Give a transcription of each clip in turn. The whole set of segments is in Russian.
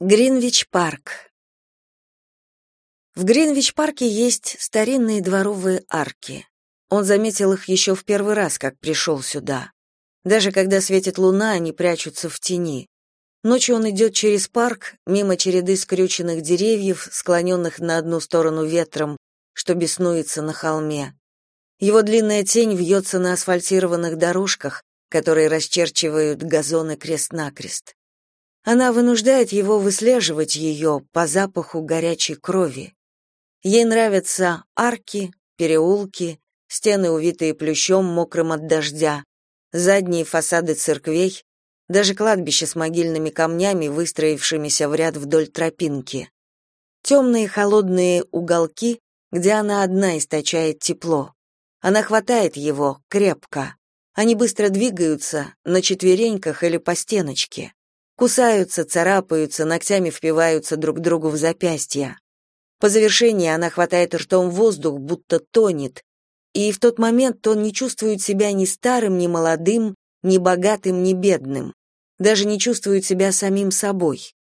Гринвич-парк. В Гринвич-парке есть старинные дворовые арки. Он заметил их еще в первый раз, как пришел сюда. Даже когда светит луна, они прячутся в тени. Ночью он идет через парк, мимо череды скрюченных деревьев, склоненных на одну сторону ветром, что беснуется на холме. Его длинная тень вьется на асфальтированных дорожках, которые расчерчивают газоны крест-накрест. Она вынуждает его выслеживать ее по запаху горячей крови. Ей нравятся арки, переулки, стены, увитые плющом, мокрым от дождя, задние фасады церквей, даже кладбище с могильными камнями, выстроившимися в ряд вдоль тропинки. Темные холодные уголки, где она одна источает тепло. Она хватает его крепко. Они быстро двигаются на четвереньках или по стеночке. Кусаются, царапаются, ногтями впиваются друг другу в запястья. По завершении она хватает ртом воздух, будто тонет, и в тот момент он не чувствует себя ни старым, ни молодым, ни богатым, ни бедным, даже не чувствует себя самим собой.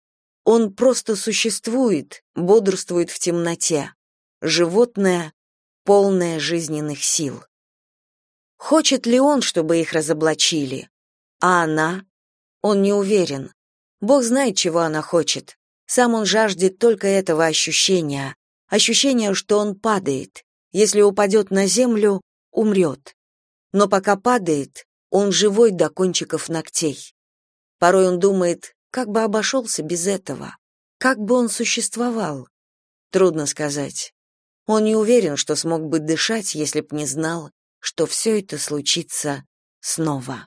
Он просто существует, бодрствует в темноте. Животное, полное жизненных сил. Хочет ли он, чтобы их разоблачили? А она? Он не уверен. Бог знает, чего она хочет. Сам он жаждет только этого ощущения, ощущения, что он падает. Если упадет на землю, умрет. Но пока падает, он живой до кончиков ногтей. Порой он думает, как бы обошелся без этого, как бы он существовал. Трудно сказать. Он не уверен, что смог бы дышать, если б не знал, что все это случится снова.